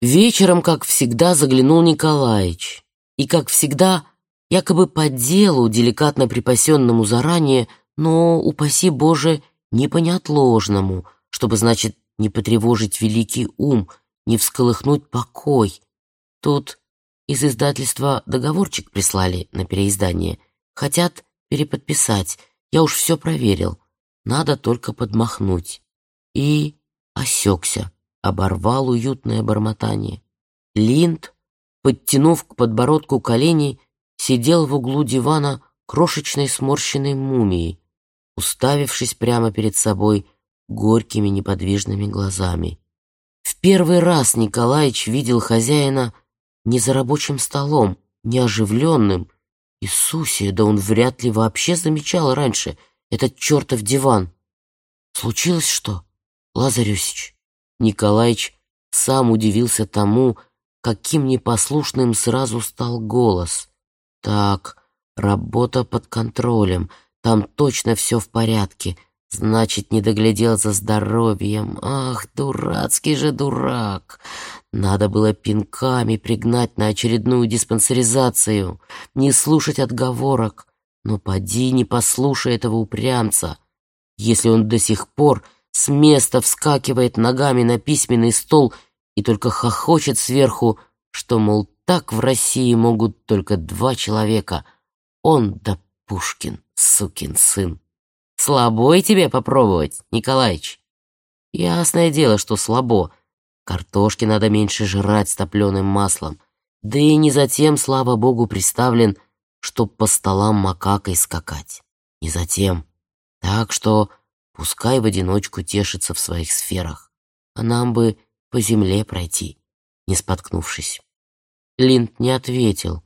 Вечером, как всегда, заглянул Николаич. И, как всегда, якобы по делу, деликатно припасенному заранее, но, упаси Боже, не по неотложному, чтобы, значит, не потревожить великий ум, не всколыхнуть покой. Тут из издательства договорчик прислали на переиздание. Хотят переподписать. Я уж все проверил. Надо только подмахнуть. И осекся, оборвал уютное бормотание. Линд, подтянув к подбородку колени, сидел в углу дивана крошечной сморщенной мумией, уставившись прямо перед собой горькими неподвижными глазами. В первый раз Николаич видел хозяина не за рабочим столом, не оживленным. Иисусе, да он вряд ли вообще замечал раньше этот чертов диван. Случилось что, Лазарюсич? Николаич сам удивился тому, каким непослушным сразу стал голос. Так, работа под контролем, там точно все в порядке. Значит, не доглядел за здоровьем. Ах, дурацкий же дурак. Надо было пинками пригнать на очередную диспансеризацию, не слушать отговорок. Но поди не послушай этого упрямца. Если он до сих пор с места вскакивает ногами на письменный стол и только хохочет сверху, что, мол, так в России могут только два человека — он да Пушкин, сукин сын. Слабой тебе попробовать, Николаич? Ясное дело, что слабо. Картошки надо меньше жрать с топленым маслом. Да и не затем, слава богу, приставлен, чтоб по столам макакой скакать. Не затем. Так что пускай в одиночку тешится в своих сферах. А нам бы по земле пройти, не споткнувшись. Линд не ответил,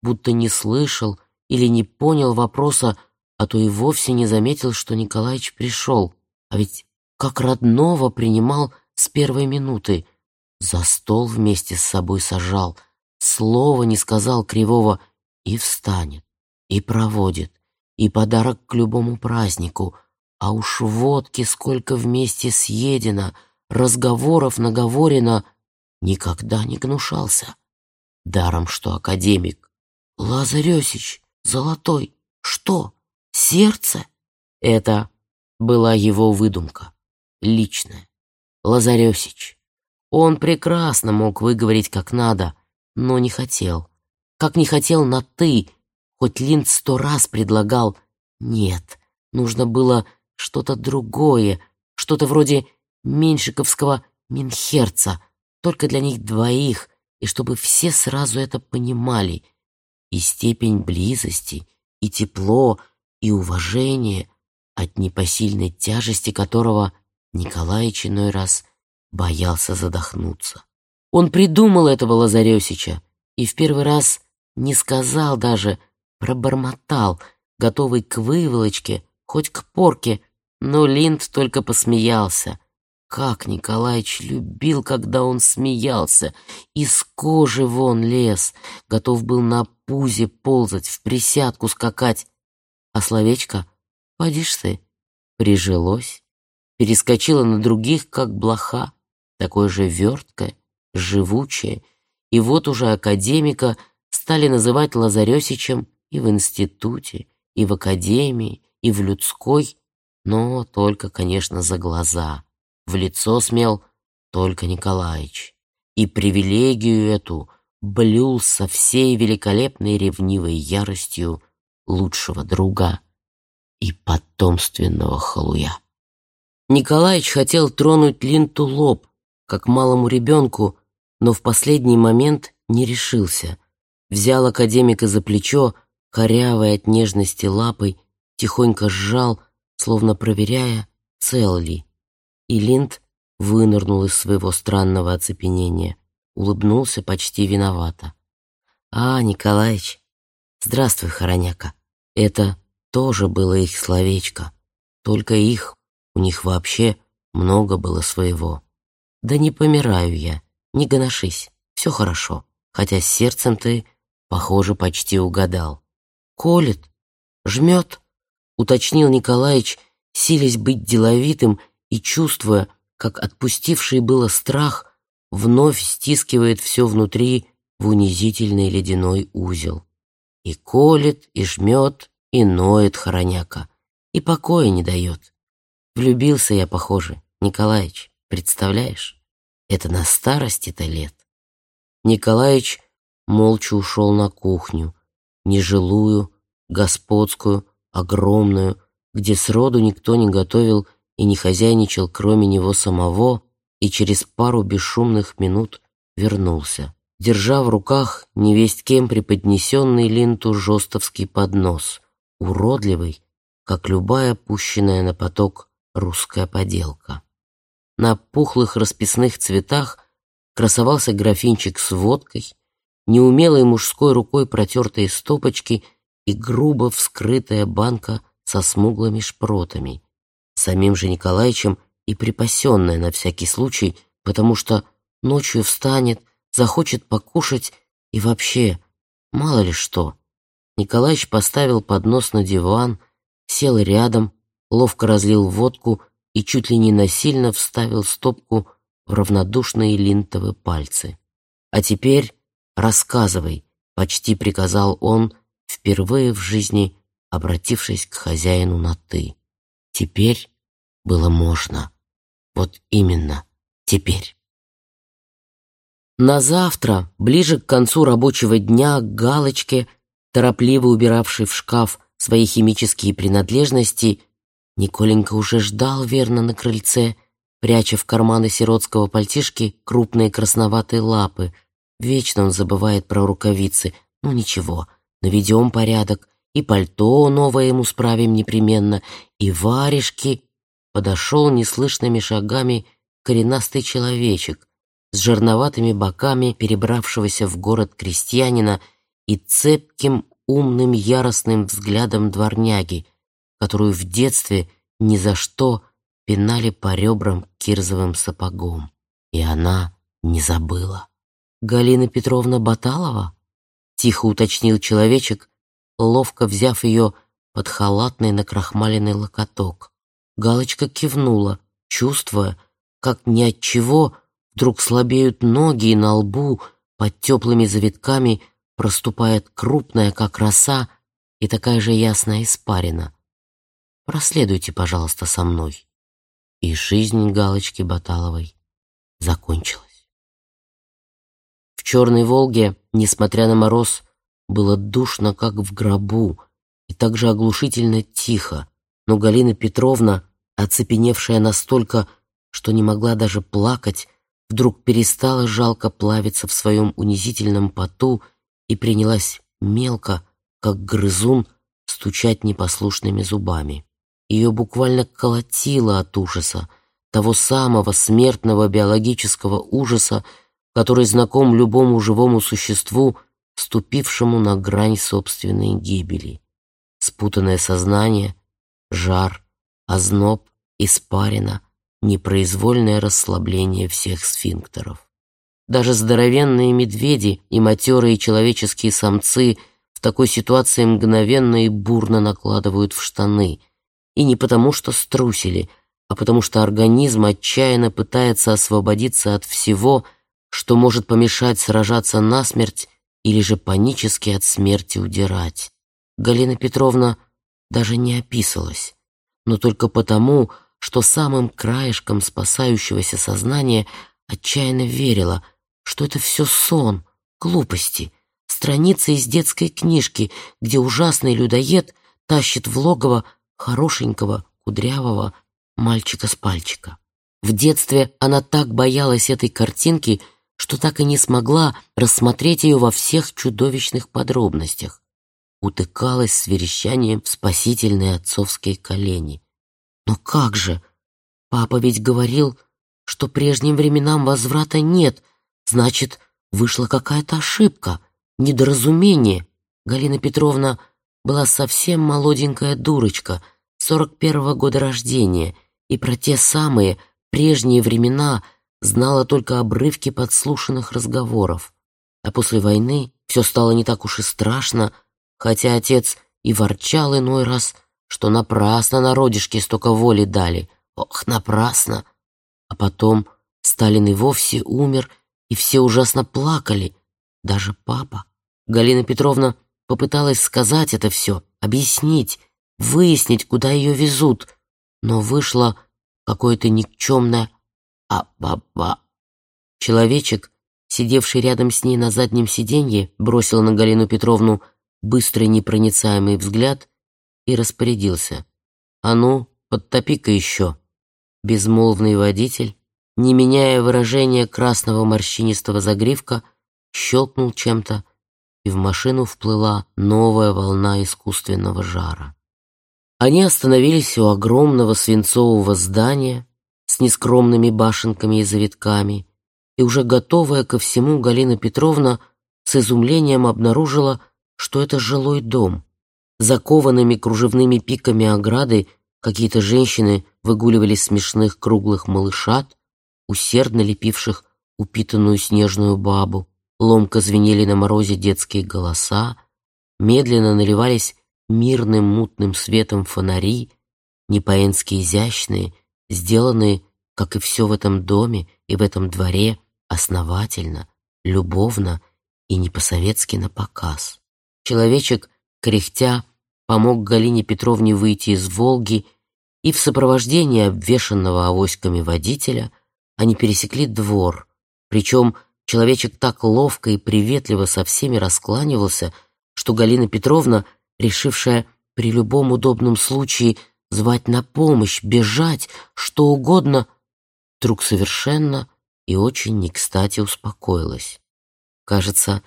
будто не слышал или не понял вопроса, а то и вовсе не заметил, что Николаич пришел, а ведь как родного принимал с первой минуты. За стол вместе с собой сажал, слова не сказал кривого и встанет, и проводит, и подарок к любому празднику, а уж водки сколько вместе съедено, разговоров наговорено, никогда не гнушался. Даром, что академик. Лазарёсич, золотой, что? Сердце — это была его выдумка, личная. Лазарёсич. Он прекрасно мог выговорить как надо, но не хотел. Как не хотел на «ты», хоть Линд сто раз предлагал «нет». Нужно было что-то другое, что-то вроде меньшиковского Минхерца, только для них двоих, и чтобы все сразу это понимали. И степень близости, и тепло — и уважение, от непосильной тяжести которого Николаич иной раз боялся задохнуться. Он придумал этого Лазарёсича и в первый раз не сказал даже, пробормотал, готовый к выволочке, хоть к порке, но Линд только посмеялся. Как Николаич любил, когда он смеялся, из кожи вон лез, готов был на пузе ползать, в присядку скакать, а словечко «подишь ты» прижилось, перескочило на других, как блоха, такое же верткое, живучее, и вот уже академика стали называть Лазарёсичем и в институте, и в академии, и в людской, но только, конечно, за глаза. В лицо смел только Николаич. И привилегию эту блюл со всей великолепной ревнивой яростью лучшего друга и потомственного халуя. Николаич хотел тронуть Линту лоб, как малому ребенку, но в последний момент не решился. Взял академика за плечо, корявой от нежности лапой, тихонько сжал, словно проверяя, цел ли. И Линд вынырнул из своего странного оцепенения, улыбнулся почти виновато. «А, Николаич, здравствуй, хороняка». Это тоже было их словечко. Только их, у них вообще много было своего. Да не помираю я, не гоношись, все хорошо. Хотя с сердцем ты, похоже, почти угадал. Колет, жмет, уточнил Николаич, силясь быть деловитым и чувствуя, как отпустивший было страх вновь стискивает все внутри в унизительный ледяной узел. И колет, и жмет, и ноет хороняка, и покоя не дает. Влюбился я, похоже, Николаич, представляешь? Это на старости-то лет. Николаич молча ушел на кухню, нежилую, господскую, огромную, где сроду никто не готовил и не хозяйничал, кроме него самого, и через пару бесшумных минут вернулся, держа в руках невесть кем преподнесенный линту жестовский поднос, уродливый, как любая пущенная на поток русская поделка. На пухлых расписных цветах красовался графинчик с водкой, неумелой мужской рукой протертые стопочки и грубо вскрытая банка со смуглыми шпротами, самим же Николаевичем и припасенная на всякий случай, потому что ночью встанет, захочет покушать и вообще, мало ли что. Николаевич поставил поднос на диван, сел рядом, ловко разлил водку и чуть ли не насильно вставил стопку в равнодушные линтовые пальцы. «А теперь рассказывай», — почти приказал он, впервые в жизни обратившись к хозяину на «ты». Теперь было можно. Вот именно теперь. На завтра, ближе к концу рабочего дня, к Галочке, торопливо убиравшей в шкаф свои химические принадлежности, Николенька уже ждал верно на крыльце, пряча в карманы сиротского пальтишки крупные красноватые лапы. Вечно он забывает про рукавицы. Ну ничего, наведем порядок, и пальто новое ему справим непременно, и варежки. Подошел неслышными шагами коренастый человечек с жерноватыми боками перебравшегося в город крестьянина и цепким, умным, яростным взглядом дворняги, которую в детстве ни за что пинали по ребрам кирзовым сапогом. И она не забыла. «Галина Петровна Баталова?» — тихо уточнил человечек, ловко взяв ее под халатный накрахмаленный локоток. Галочка кивнула, чувствуя, как ни от чего вдруг слабеют ноги и на лбу под теплыми завитками проступает крупная, как роса, и такая же ясная испарина. Проследуйте, пожалуйста, со мной. И жизнь Галочки Баталовой закончилась. В Черной Волге, несмотря на мороз, было душно, как в гробу, и также оглушительно тихо, но Галина Петровна, оцепеневшая настолько, что не могла даже плакать, вдруг перестала жалко плавиться в своем унизительном поту и принялась мелко, как грызун, стучать непослушными зубами. Ее буквально колотило от ужаса, того самого смертного биологического ужаса, который знаком любому живому существу, ступившему на грань собственной гибели. Спутанное сознание, жар, озноб, испарина, непроизвольное расслабление всех сфинктеров. Даже здоровенные медведи и матерые человеческие самцы в такой ситуации мгновенно и бурно накладывают в штаны — и не потому, что струсили, а потому что организм отчаянно пытается освободиться от всего, что может помешать сражаться насмерть или же панически от смерти удирать. Галина Петровна даже не описалась, но только потому, что самым краешком спасающегося сознания отчаянно верила, что это все сон, глупости, страница из детской книжки, где ужасный людоед тащит в логово хорошенького, кудрявого мальчика с пальчика. В детстве она так боялась этой картинки, что так и не смогла рассмотреть ее во всех чудовищных подробностях. Утыкалась с верещанием в спасительные отцовские колени. Но как же? Папа ведь говорил, что прежним временам возврата нет, значит, вышла какая-то ошибка, недоразумение. Галина Петровна была совсем молоденькая дурочка, сорок первого года рождения, и про те самые прежние времена знала только обрывки подслушанных разговоров. А после войны все стало не так уж и страшно, хотя отец и ворчал иной раз, что напрасно народишки столько воли дали. Ох, напрасно! А потом Сталин и вовсе умер, и все ужасно плакали, даже папа. Галина Петровна попыталась сказать это все, объяснить, выяснить, куда ее везут, но вышло какое-то никчемное «а-ба-ба». Человечек, сидевший рядом с ней на заднем сиденье, бросил на Галину Петровну быстрый непроницаемый взгляд и распорядился. «А ну, подтопи-ка еще». Безмолвный водитель, не меняя выражения красного морщинистого загривка, щелкнул чем-то, и в машину вплыла новая волна искусственного жара. Они остановились у огромного свинцового здания с нескромными башенками и завитками, и уже готовая ко всему Галина Петровна с изумлением обнаружила, что это жилой дом. Закованными кружевными пиками ограды какие-то женщины выгуливали смешных круглых малышат, усердно лепивших упитанную снежную бабу. Ломко звенели на морозе детские голоса, медленно наливались мирным мутным светом фонари, не по-энски изящные, сделанные, как и все в этом доме и в этом дворе, основательно, любовно и не по-советски на показ. Человечек, кряхтя, помог Галине Петровне выйти из «Волги», и в сопровождении обвешанного авоськами водителя они пересекли двор, причем человечек так ловко и приветливо со всеми раскланивался, что Галина Петровна, решившая при любом удобном случае звать на помощь, бежать, что угодно, вдруг совершенно и очень не кстати успокоилась. Кажется,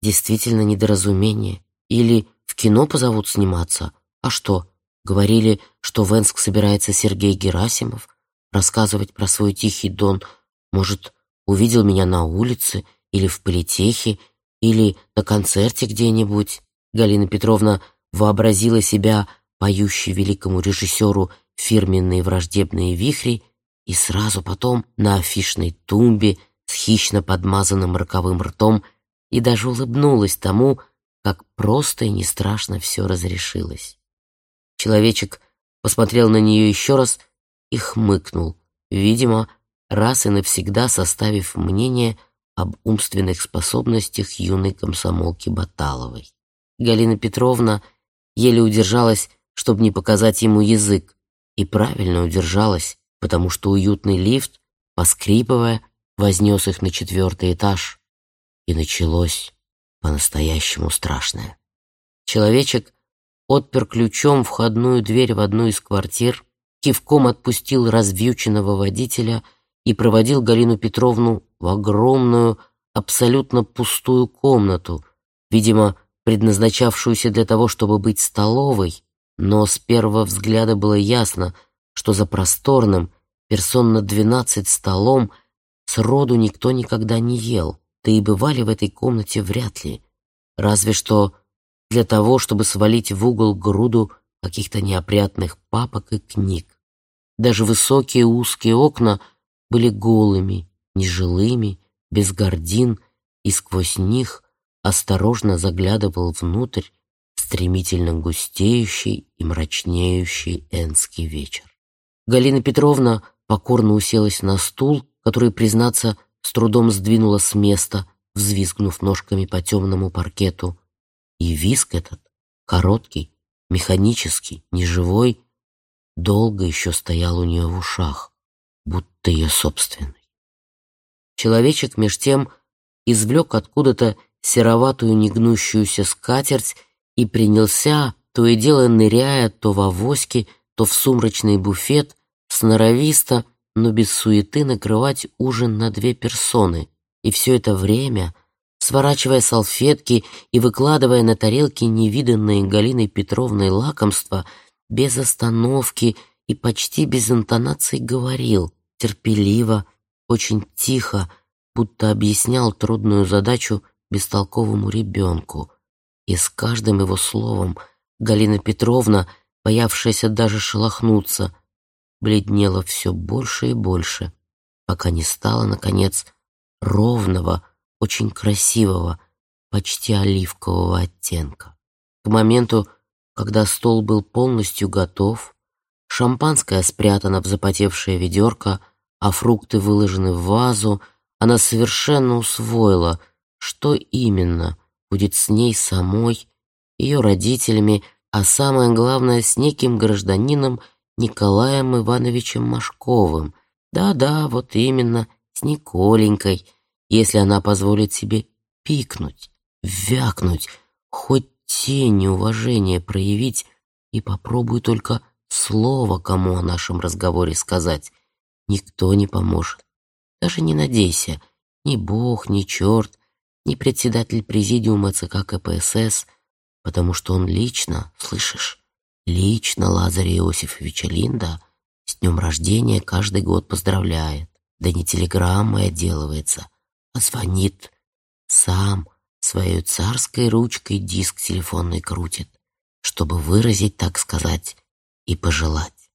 действительно недоразумение. Или в кино позовут сниматься. А что, говорили, что в Энск собирается Сергей Герасимов рассказывать про свой тихий дон. Может, увидел меня на улице или в политехе, или на концерте где-нибудь. Галина Петровна вообразила себя поющей великому режиссеру фирменные враждебные вихри и сразу потом на афишной тумбе с хищно подмазанным роковым ртом и даже улыбнулась тому, как просто и не страшно все разрешилось. Человечек посмотрел на нее еще раз и хмыкнул, видимо, раз и навсегда составив мнение об умственных способностях юной комсомолки Баталовой. Галина Петровна еле удержалась, чтобы не показать ему язык, и правильно удержалась, потому что уютный лифт, поскрипывая, вознес их на четвертый этаж, и началось по-настоящему страшное. Человечек отпер ключом входную дверь в одну из квартир, кивком отпустил развьюченного водителя и проводил Галину Петровну в огромную, абсолютно пустую комнату, видимо, предназначавшуюся для того, чтобы быть столовой, но с первого взгляда было ясно, что за просторным, персон на двенадцать столом сроду никто никогда не ел, да и бывали в этой комнате вряд ли, разве что для того, чтобы свалить в угол груду каких-то неопрятных папок и книг. Даже высокие узкие окна были голыми, нежилыми, без гордин, и сквозь них осторожно заглядывал внутрь стремительно густеющий и мрачнеющий энский вечер. Галина Петровна покорно уселась на стул, который, признаться, с трудом сдвинула с места, взвизгнув ножками по темному паркету. И виск этот, короткий, механический, неживой, долго еще стоял у нее в ушах, будто ее собственный. Человечек меж тем извлек откуда-то сероватую негнущуюся скатерть и принялся, то и дело ныряя то в авоськи, то в сумрачный буфет, сноровисто, но без суеты накрывать ужин на две персоны, и все это время, сворачивая салфетки и выкладывая на тарелки невиданные Галиной Петровной лакомства, без остановки и почти без интонаций говорил, терпеливо, очень тихо, будто объяснял трудную задачу бестолковому ребенку. И с каждым его словом Галина Петровна, боявшаяся даже шелохнуться, бледнела все больше и больше, пока не стала, наконец, ровного, очень красивого, почти оливкового оттенка. К моменту, когда стол был полностью готов, шампанское спрятано в запотевшее ведерко, а фрукты выложены в вазу, она совершенно усвоила, что именно будет с ней самой, ее родителями, а самое главное, с неким гражданином Николаем Ивановичем Машковым. Да-да, вот именно, с Николенькой, если она позволит себе пикнуть, вякнуть, хоть тень неуважения проявить и попробуй только слово кому о нашем разговоре сказать. Никто не поможет. Даже не надейся, ни бог, ни черт, ни председатель президиума ЦК КПСС, потому что он лично, слышишь, лично Лазаря Иосифовича Линда с днем рождения каждый год поздравляет. Да не телеграммой отделывается, а звонит сам, своей царской ручкой диск телефонный крутит, чтобы выразить, так сказать, и пожелать.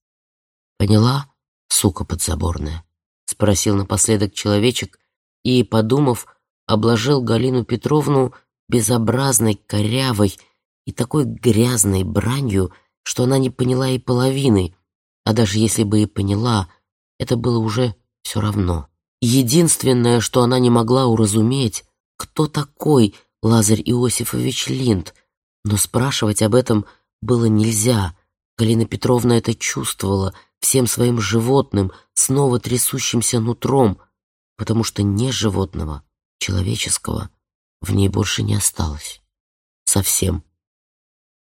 Поняла, сука подзаборная? Спросил напоследок человечек и, подумав, обложил Галину Петровну безобразной, корявой и такой грязной бранью, что она не поняла и половины, а даже если бы и поняла, это было уже все равно. Единственное, что она не могла уразуметь, кто такой Лазарь Иосифович Линд, но спрашивать об этом было нельзя. Галина Петровна это чувствовала всем своим животным, снова трясущимся нутром, потому что не животного, человеческого, в ней больше не осталось. Совсем.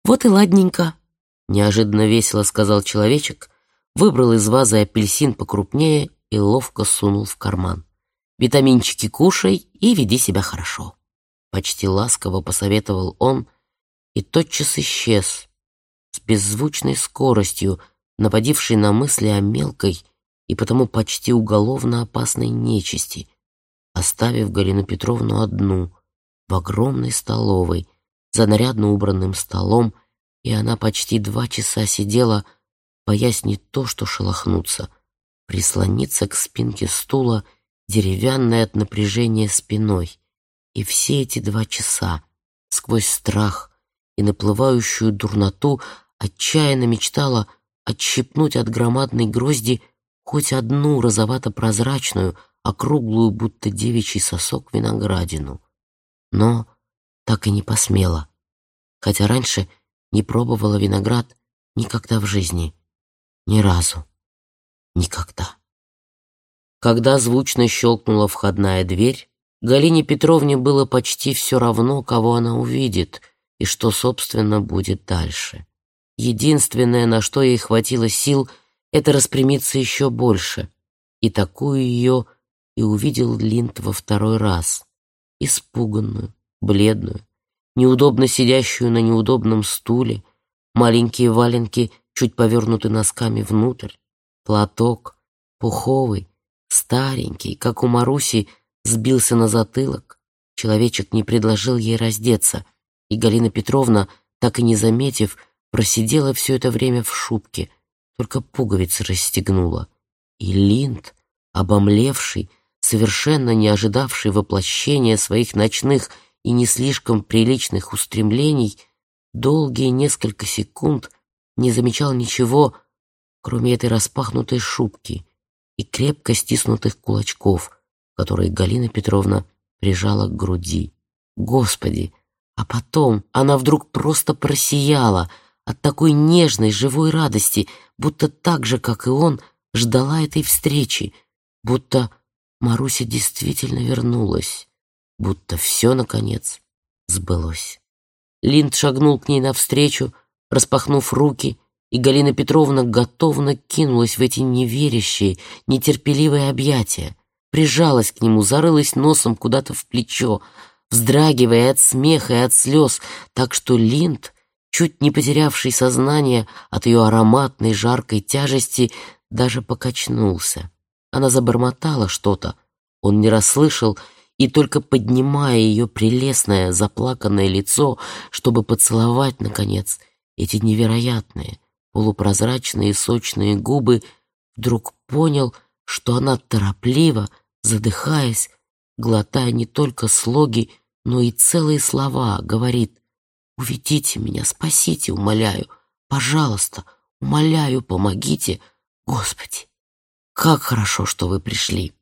«Вот и ладненько», — неожиданно весело сказал человечек, выбрал из вазы апельсин покрупнее и ловко сунул в карман. «Витаминчики кушай и веди себя хорошо». Почти ласково посоветовал он и тотчас исчез с беззвучной скоростью, наводившей на мысли о мелкой и потому почти уголовно опасной нечисти, оставив Галину Петровну одну в огромной столовой за нарядно убранным столом, и она почти два часа сидела, боясь не то что шелохнуться, прислониться к спинке стула, деревянной от напряжения спиной. И все эти два часа, сквозь страх и наплывающую дурноту, отчаянно мечтала отщипнуть от громадной грозди хоть одну розовато-прозрачную, округлую, будто девичий сосок, виноградину. Но так и не посмела, хотя раньше не пробовала виноград никогда в жизни, ни разу, никогда. Когда звучно щелкнула входная дверь, Галине Петровне было почти все равно, кого она увидит и что, собственно, будет дальше. Единственное, на что ей хватило сил, это распрямиться еще больше. И такую ее и увидел Линд во второй раз. Испуганную, бледную, неудобно сидящую на неудобном стуле, маленькие валенки чуть повернуты носками внутрь, платок, пуховый, старенький, как у Маруси, сбился на затылок. Человечек не предложил ей раздеться, и Галина Петровна, так и не заметив, просидела все это время в шубке, только пуговицы расстегнула. И Линд, обомлевший, совершенно не ожидавший воплощения своих ночных и не слишком приличных устремлений, долгие несколько секунд не замечал ничего, кроме этой распахнутой шубки и крепко стиснутых кулачков — которые Галина Петровна прижала к груди. Господи! А потом она вдруг просто просияла от такой нежной, живой радости, будто так же, как и он, ждала этой встречи, будто Маруся действительно вернулась, будто все, наконец, сбылось. Линд шагнул к ней навстречу, распахнув руки, и Галина Петровна готовно кинулась в эти неверящие, нетерпеливые объятия прижалась к нему, зарылась носом куда-то в плечо, вздрагивая от смеха и от слез, так что Линд, чуть не потерявший сознание от ее ароматной жаркой тяжести, даже покачнулся. Она забормотала что-то, он не расслышал, и только поднимая ее прелестное заплаканное лицо, чтобы поцеловать, наконец, эти невероятные, полупрозрачные сочные губы, вдруг понял, что она торопливо, задыхаясь, глотая не только слоги, но и целые слова, говорит «Уведите меня, спасите, умоляю, пожалуйста, умоляю, помогите, Господи, как хорошо, что вы пришли».